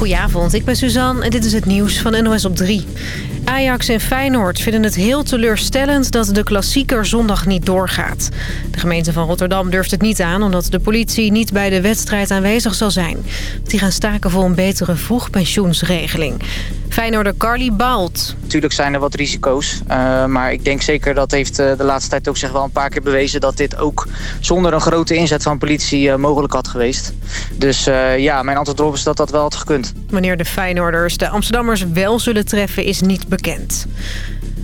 Goedenavond, ik ben Suzanne en dit is het nieuws van NOS op 3. Ajax en Feyenoord vinden het heel teleurstellend dat de klassieker zondag niet doorgaat. De gemeente van Rotterdam durft het niet aan omdat de politie niet bij de wedstrijd aanwezig zal zijn. Die gaan staken voor een betere vroegpensioensregeling. Feyenoorder Carly baalt. Natuurlijk zijn er wat risico's. Uh, maar ik denk zeker dat heeft uh, de laatste tijd ook zich wel een paar keer bewezen... dat dit ook zonder een grote inzet van politie uh, mogelijk had geweest. Dus ja, mijn antwoord erop is dat dat wel had gekund. Wanneer de Feyenoorders de Amsterdammers wel zullen treffen is niet bekend.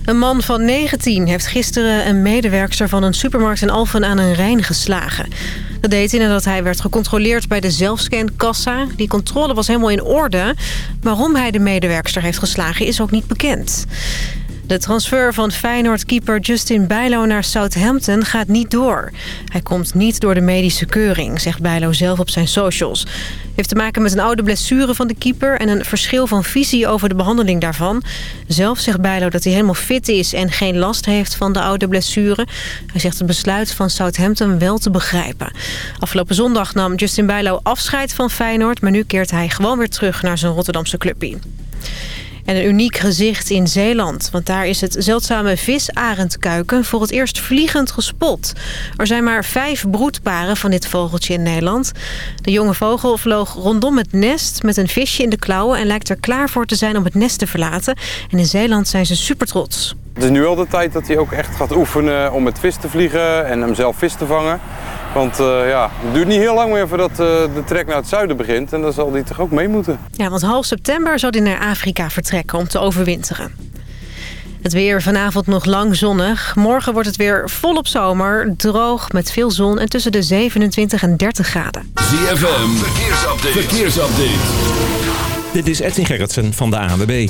Een man van 19 heeft gisteren een medewerkster van een supermarkt in Alphen aan een Rijn geslagen. Dat deed hij nadat hij werd gecontroleerd bij de zelfscankassa. Die controle was helemaal in orde. Waarom hij de medewerkster heeft geslagen is ook niet bekend. De transfer van Feyenoord-keeper Justin Bijlo naar Southampton gaat niet door. Hij komt niet door de medische keuring, zegt Bijlo zelf op zijn socials. Heeft te maken met een oude blessure van de keeper... en een verschil van visie over de behandeling daarvan. Zelf zegt Bijlo dat hij helemaal fit is en geen last heeft van de oude blessure. Hij zegt het besluit van Southampton wel te begrijpen. Afgelopen zondag nam Justin Bijlo afscheid van Feyenoord... maar nu keert hij gewoon weer terug naar zijn Rotterdamse clubje. En een uniek gezicht in Zeeland. Want daar is het zeldzame visarendkuiken voor het eerst vliegend gespot. Er zijn maar vijf broedparen van dit vogeltje in Nederland. De jonge vogel vloog rondom het nest met een visje in de klauwen... en lijkt er klaar voor te zijn om het nest te verlaten. En in Zeeland zijn ze super trots. Het is nu al de tijd dat hij ook echt gaat oefenen om met vis te vliegen... en hem zelf vis te vangen. Want uh, ja, het duurt niet heel lang meer voordat uh, de trek naar het zuiden begint. En dan zal hij toch ook mee moeten. Ja, want half september zal hij naar Afrika vertrekken om te overwinteren. Het weer vanavond nog lang zonnig. Morgen wordt het weer volop zomer, droog met veel zon en tussen de 27 en 30 graden. ZFM, verkeersupdate. verkeersupdate. Dit is Edwin Gerritsen van de ANWB.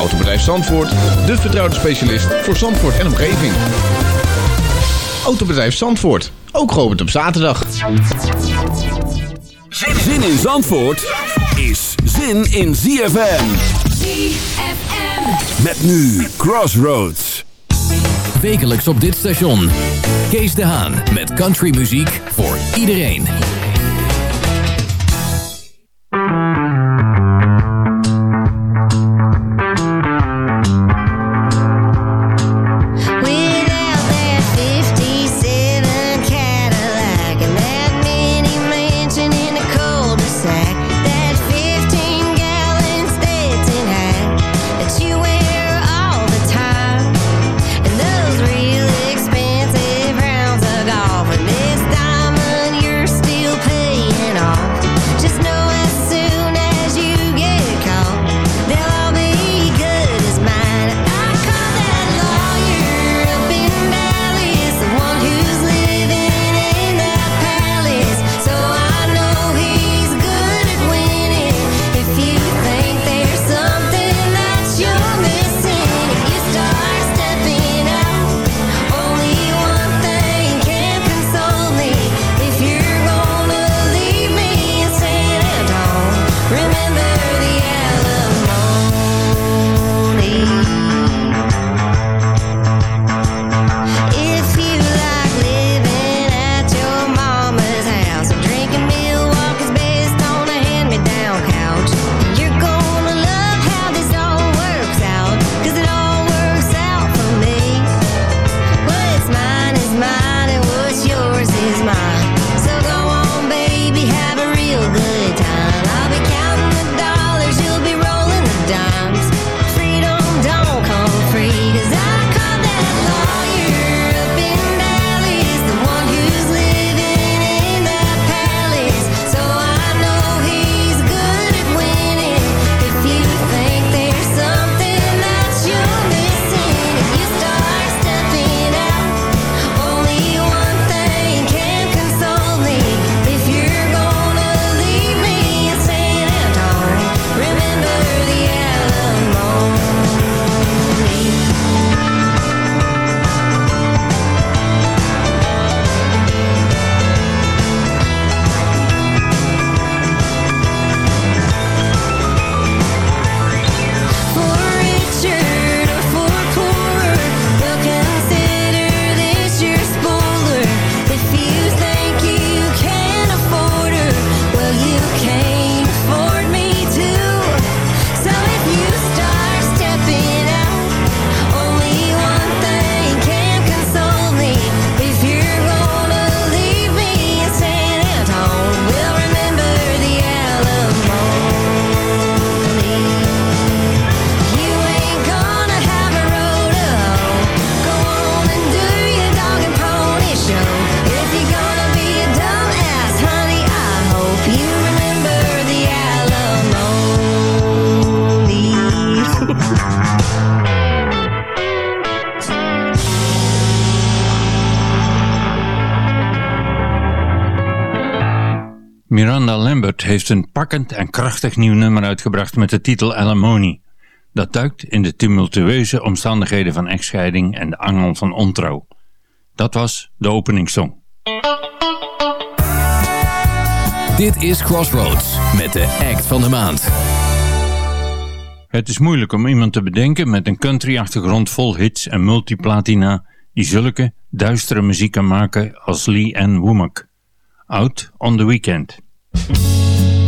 Autobedrijf Zandvoort, de vertrouwde specialist voor Zandvoort en omgeving. Autobedrijf Zandvoort, ook geopend op zaterdag. Zin in Zandvoort is zin in ZFM. ZFM. Met nu Crossroads. Wekelijks op dit station. Kees de Haan met countrymuziek voor iedereen. Heeft een pakkend en krachtig nieuw nummer uitgebracht met de titel Alimony. Dat duikt in de tumultueuze omstandigheden van echtscheiding en de angel van ontrouw. Dat was de openingssong. Dit is Crossroads met de act van de maand. Het is moeilijk om iemand te bedenken met een country-achtergrond vol hits en multiplatina die zulke duistere muziek kan maken als Lee Ann Womack. Out on the Weekend. Música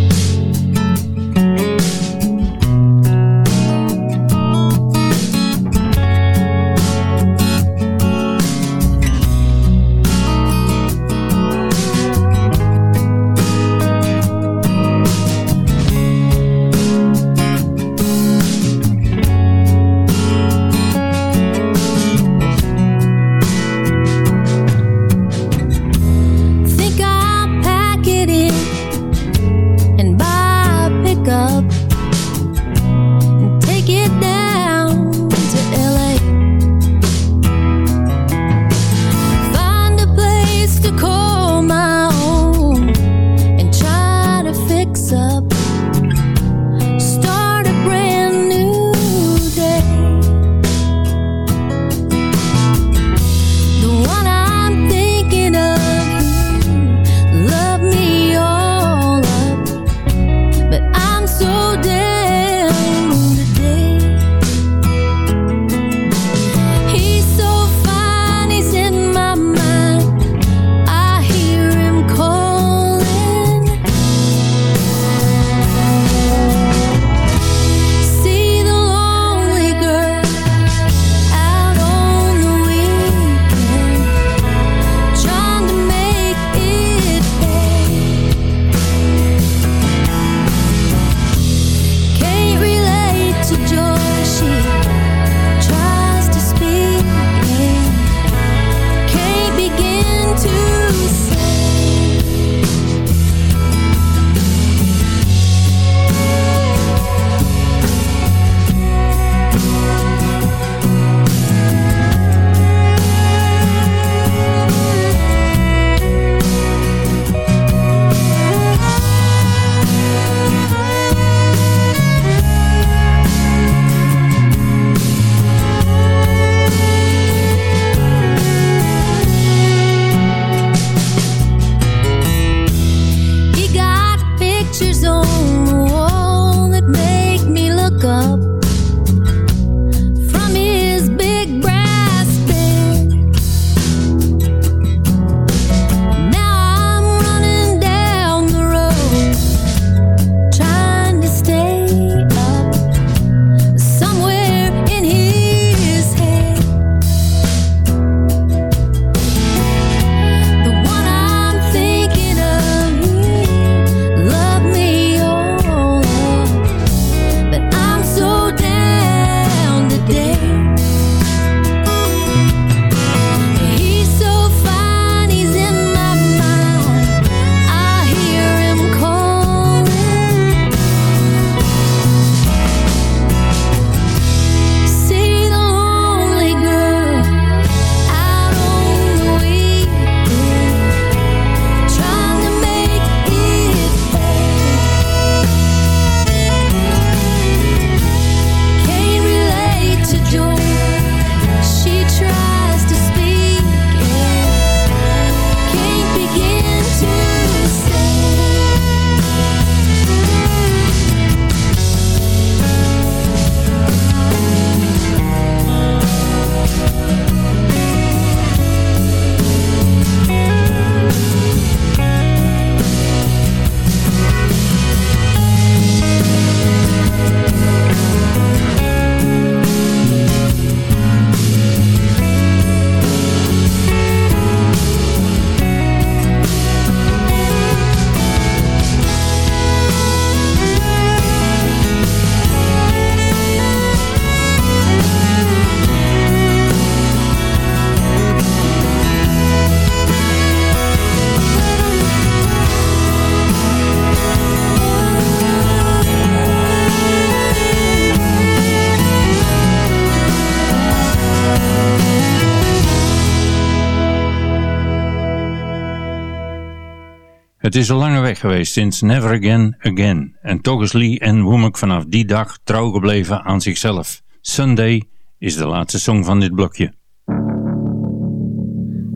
Het is een lange weg geweest sinds Never Again Again. En toch is Lee en Womack vanaf die dag trouw gebleven aan zichzelf. Sunday is de laatste song van dit blokje.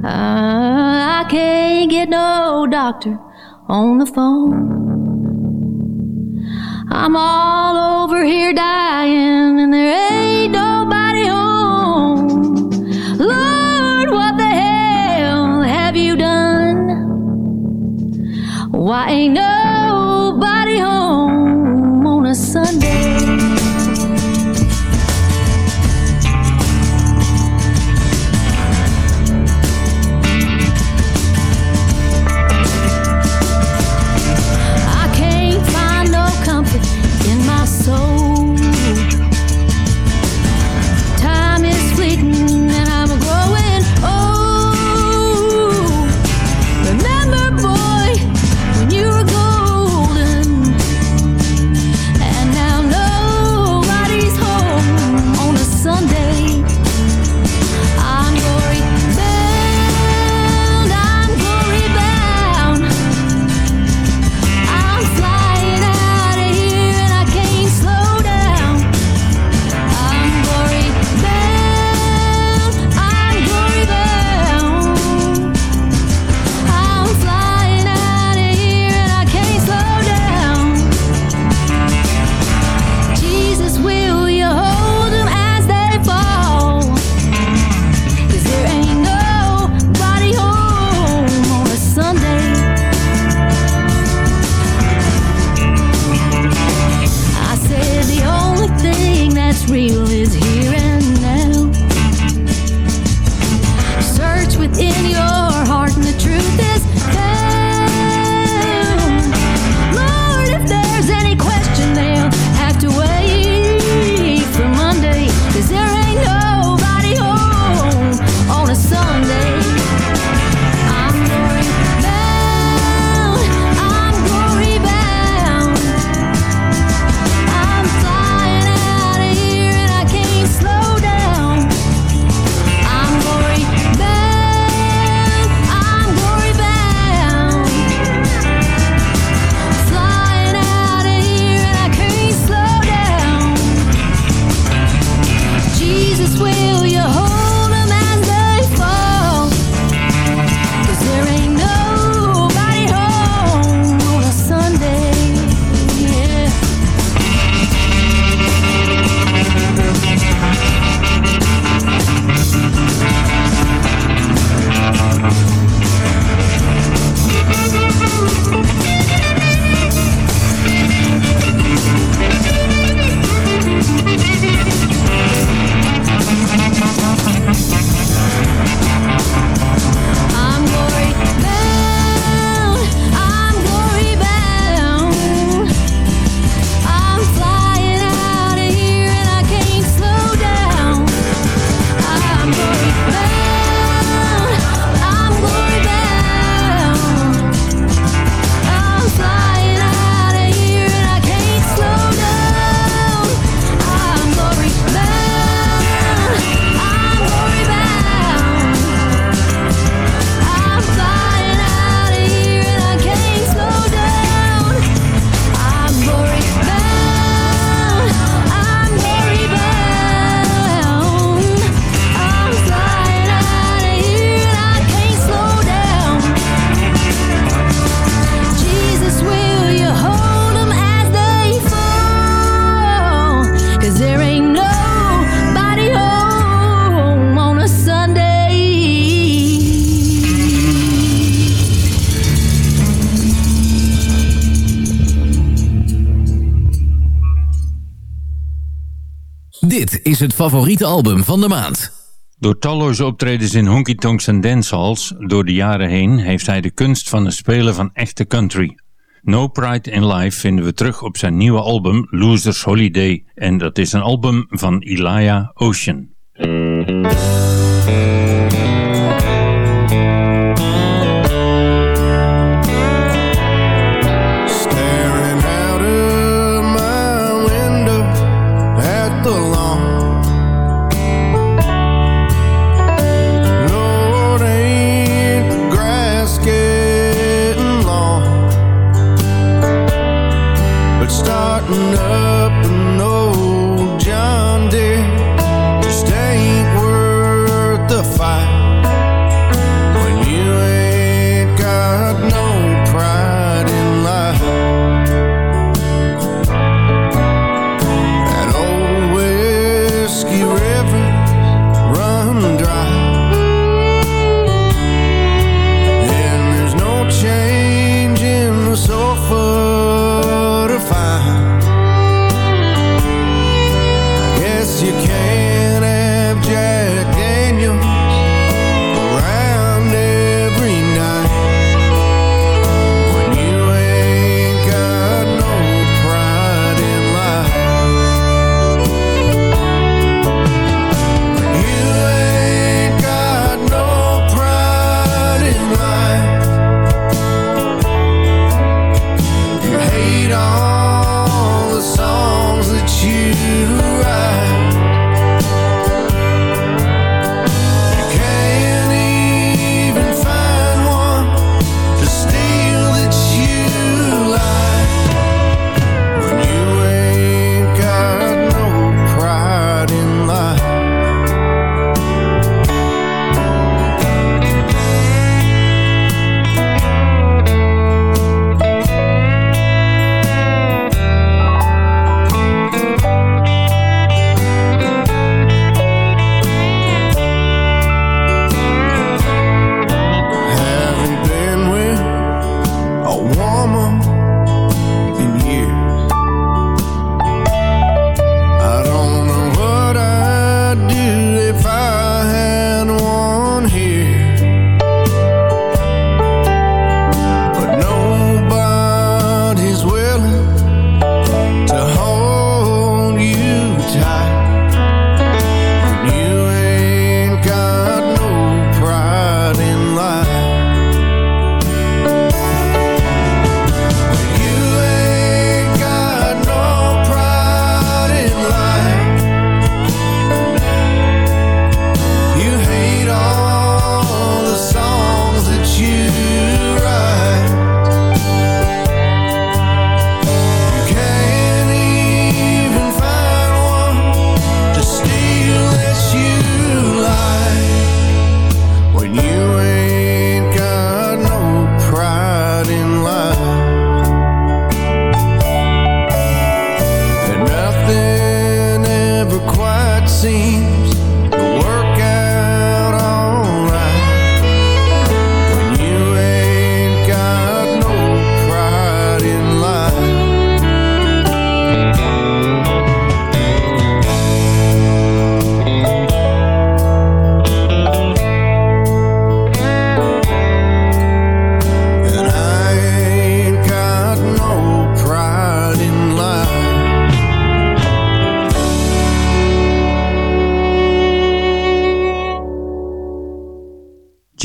I get no doctor on the phone. I'm all over here dying and there ain't nobody home on a Sunday. is het favoriete album van de maand. Door talloze optredens in honky-tonks en dancehalls door de jaren heen... heeft hij de kunst van het spelen van echte country. No Pride in Life vinden we terug op zijn nieuwe album Losers Holiday. En dat is een album van Elia Ocean.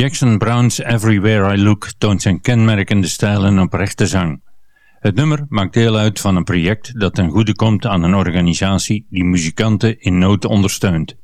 Jackson Brown's Everywhere I Look toont zijn kenmerkende stijl en oprechte zang. Het nummer maakt deel uit van een project dat ten goede komt aan een organisatie die muzikanten in nood ondersteunt.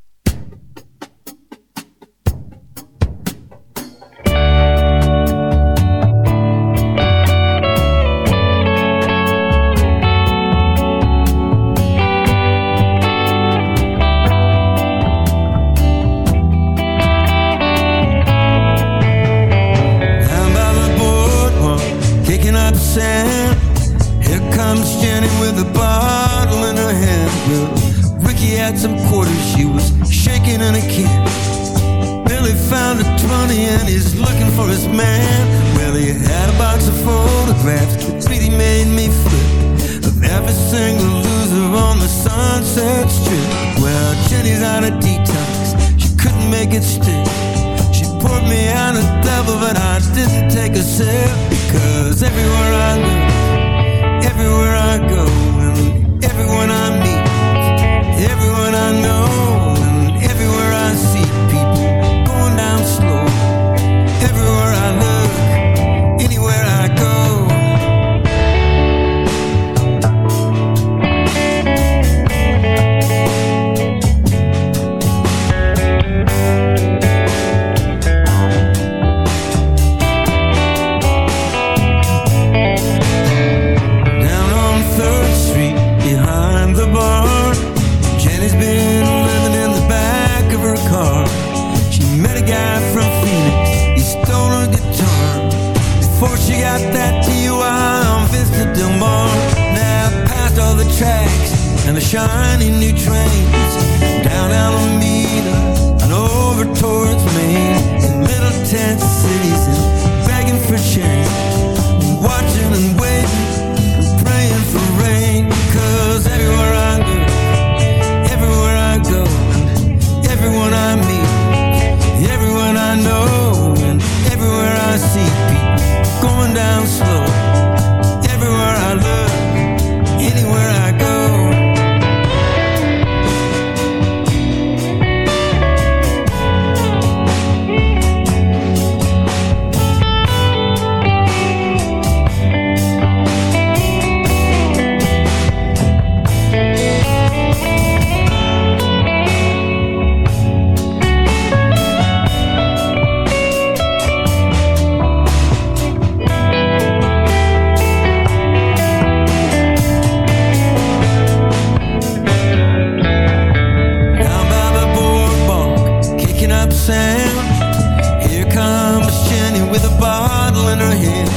Sand. Here comes Jenny with a bottle in her hand.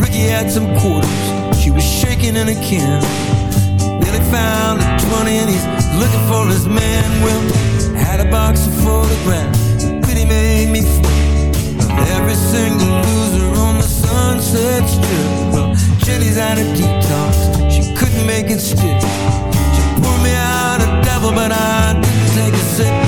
Ricky had some quarters, she was shaking in a can. Billy found a 20 and he's looking for his man. Well, had a box of photographs, Billy made me every single loser on the sunset strip. Well, Jenny's had a detox, she couldn't make it stick. She poured me out a devil, but I didn't take a sip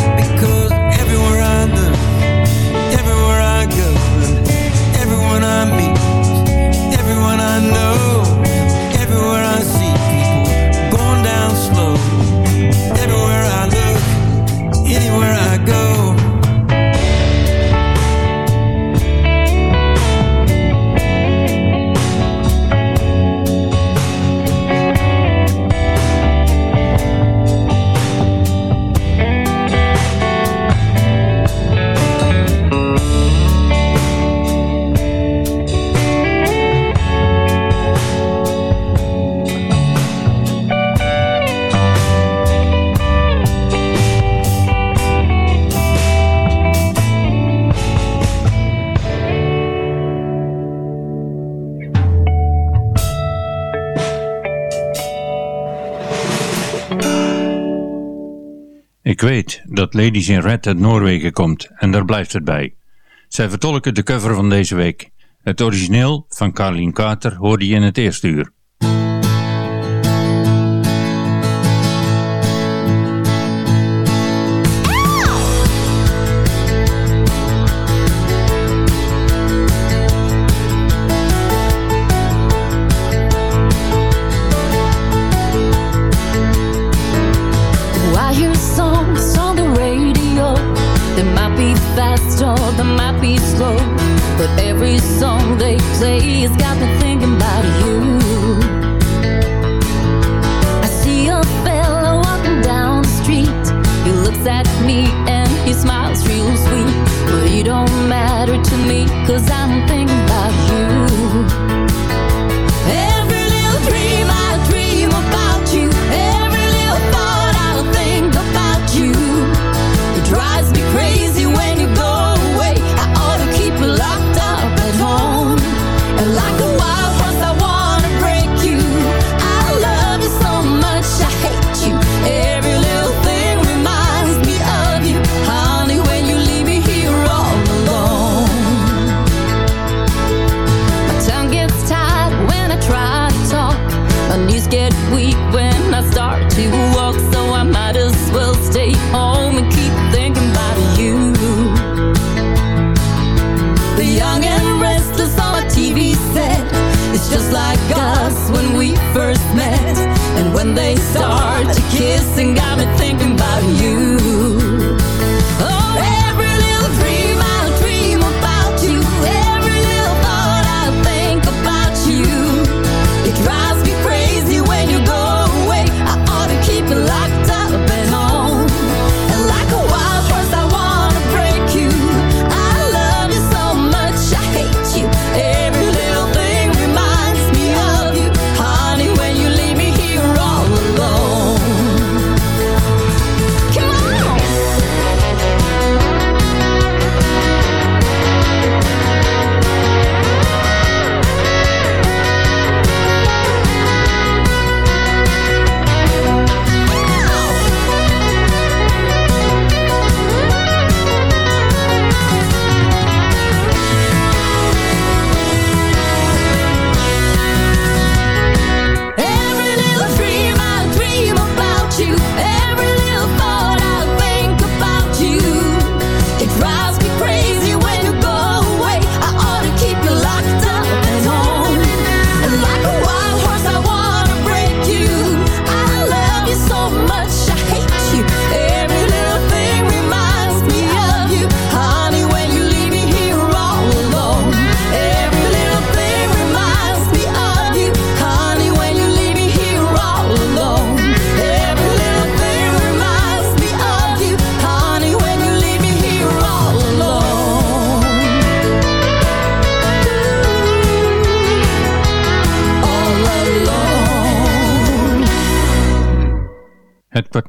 weet dat Ladies in Red uit Noorwegen komt en daar blijft het bij. Zij vertolken de cover van deze week. Het origineel van Carlien Carter hoorde je in het eerste uur. Got me thinking about you. I see a walking down the street. He looks at me and he smiles real sweet. But he don't matter to me, cause I'm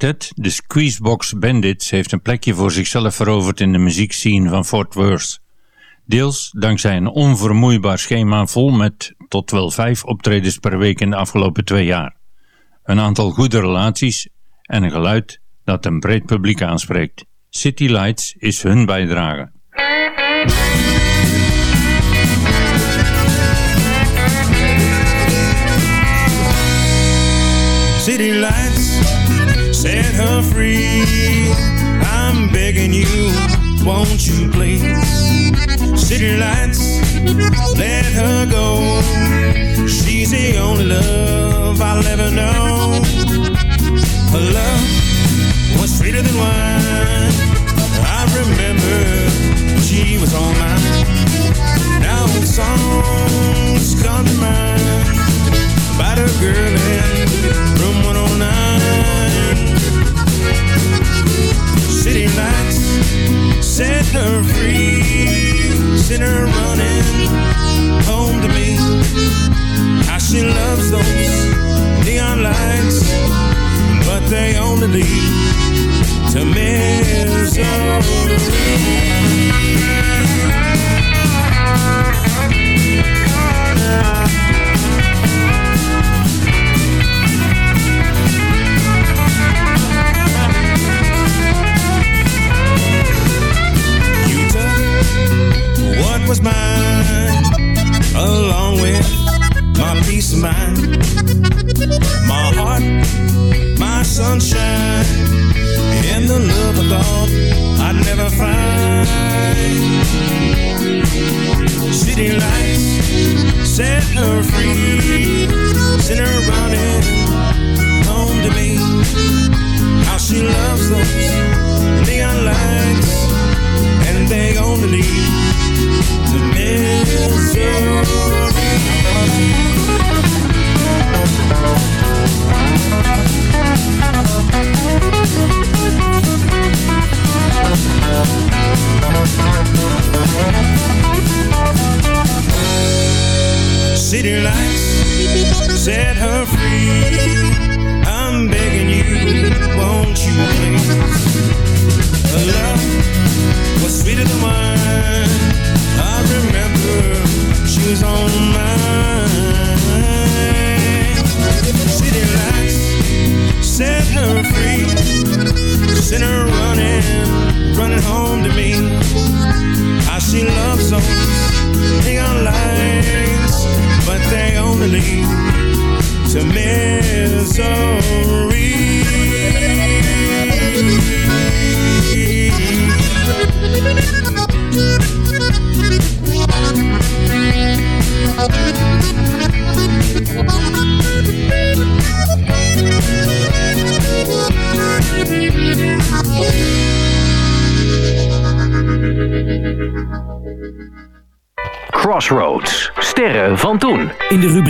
kwartet de Squeezebox Bandits heeft een plekje voor zichzelf veroverd in de muziekscene van Fort Worth. Deels dankzij een onvermoeibaar schema vol met tot wel vijf optredens per week in de afgelopen twee jaar. Een aantal goede relaties en een geluid dat een breed publiek aanspreekt. City Lights is hun bijdrage. City lights set her free. I'm begging you, won't you please? City lights, let her go. She's the only love I'll ever know. Her love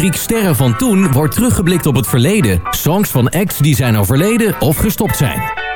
In de rubriek Sterren van toen wordt teruggeblikt op het verleden. Songs van acts die zijn overleden of gestopt zijn.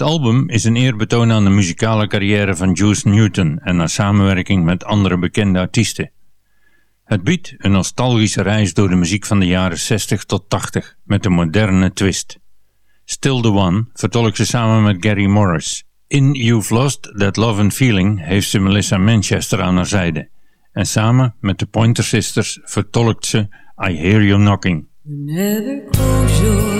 Het album is een eerbetoon aan de muzikale carrière van Juice Newton en haar samenwerking met andere bekende artiesten. Het biedt een nostalgische reis door de muziek van de jaren 60 tot 80 met een moderne twist. Still the One vertolkt ze samen met Gary Morris. In You've Lost That Love and Feeling heeft ze Melissa Manchester aan haar zijde. En samen met de Pointer Sisters vertolkt ze I Hear You Knocking. Never close your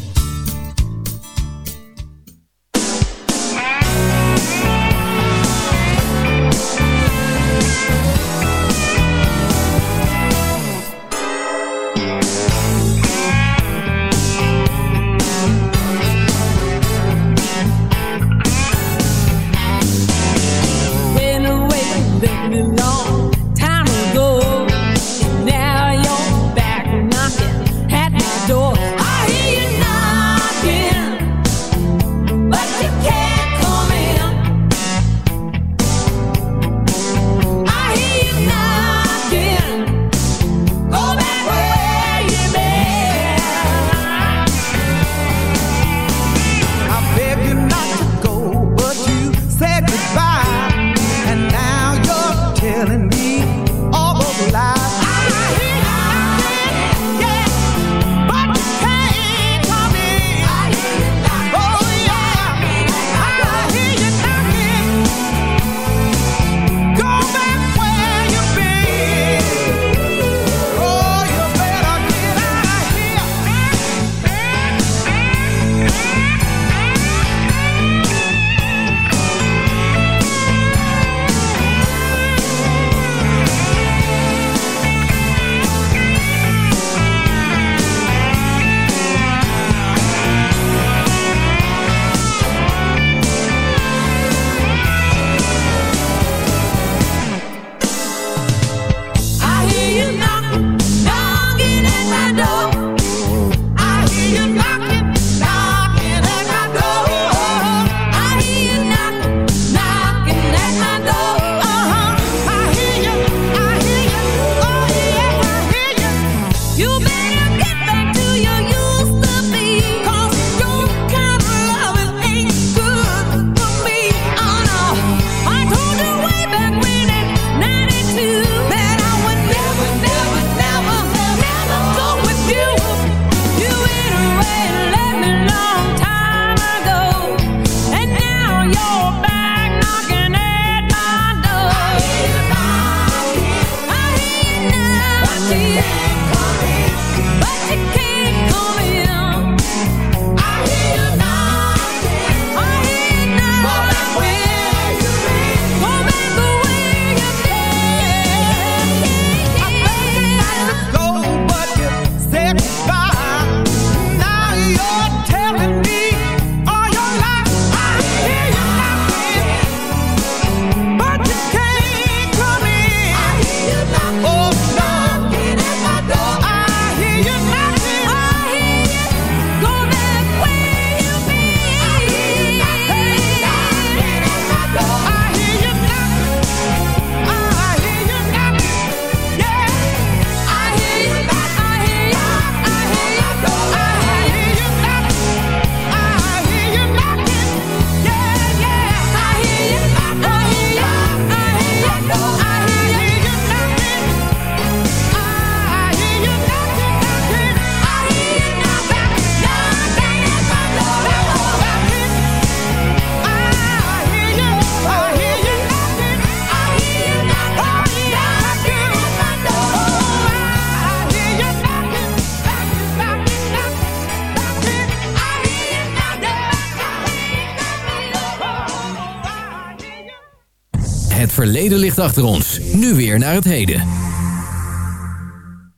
Het verleden ligt achter ons. Nu weer naar het heden.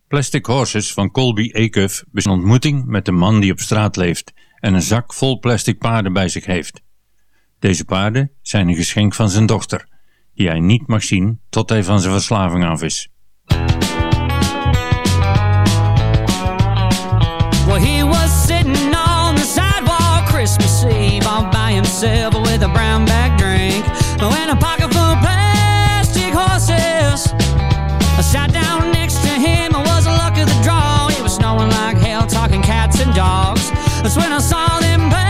Plastic Horses van Colby Acuff is een ontmoeting met een man die op straat leeft en een zak vol plastic paarden bij zich heeft. Deze paarden zijn een geschenk van zijn dochter, die hij niet mag zien tot hij van zijn verslaving af is. Well, he was sitting on the sidewalk Christmas Eve all by himself with a brown bag. When a pocket full us. I sat down next to him, I was a luck of the draw. It was snowing like hell, talking cats and dogs. That's when I saw them.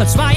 That's why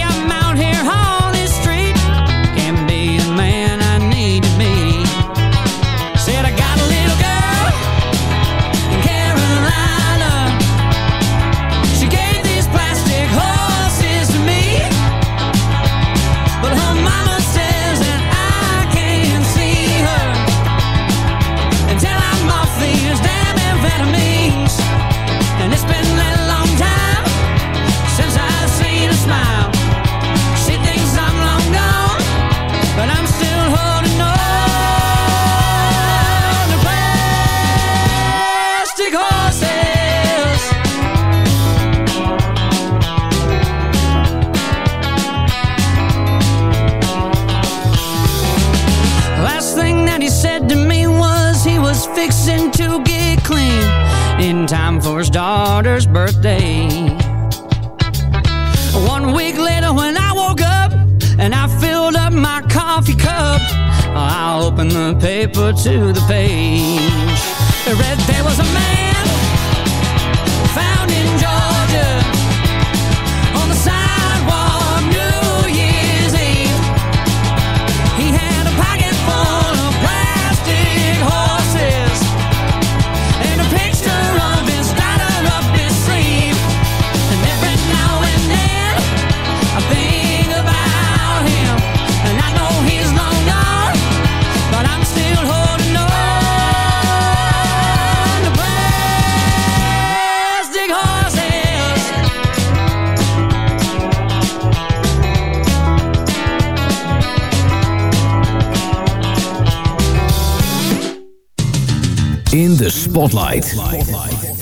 Spotlight. Spotlight.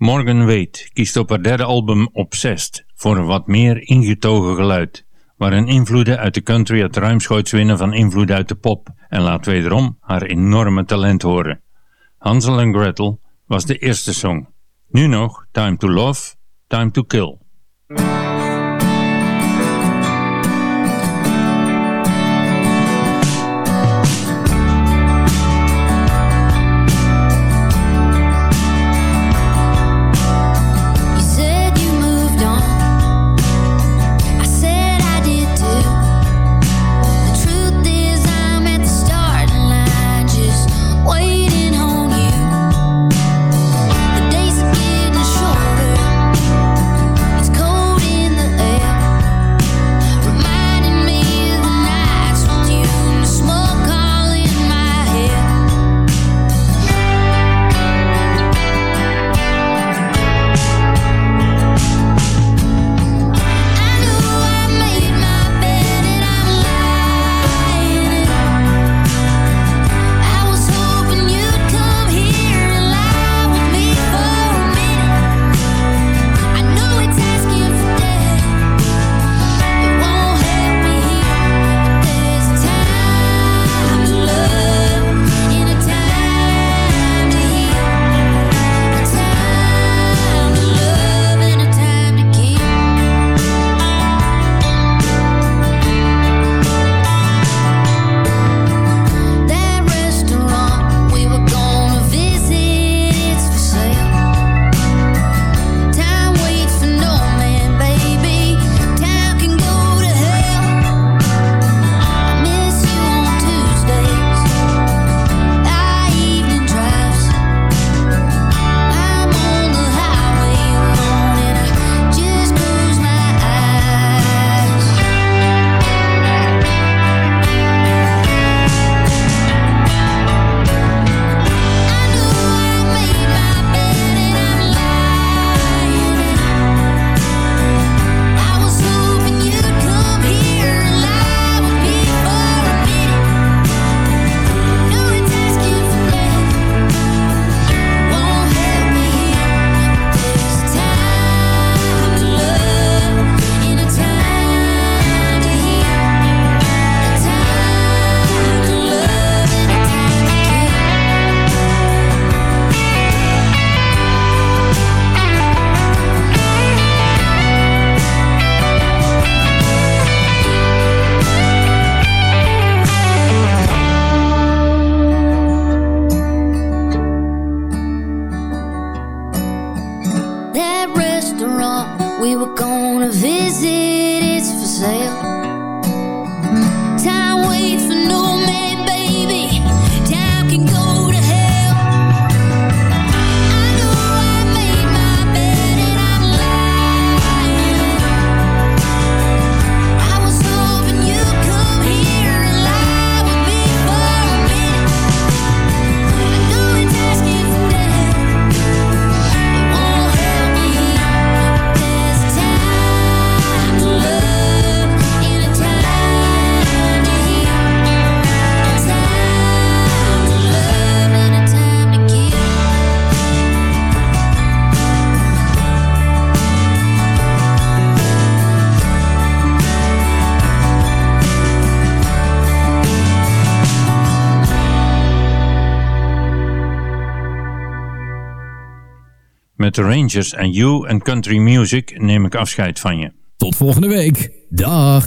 Morgan Wade kiest op haar derde album Obsessed voor een wat meer ingetogen geluid, waarin invloeden uit de country het ruimschoots winnen van invloeden uit de pop en laat wederom haar enorme talent horen. Hansel en Gretel was de eerste song. Nu nog Time to Love, Time to Kill. met de Rangers en You and Country Music neem ik afscheid van je. Tot volgende week. Dag.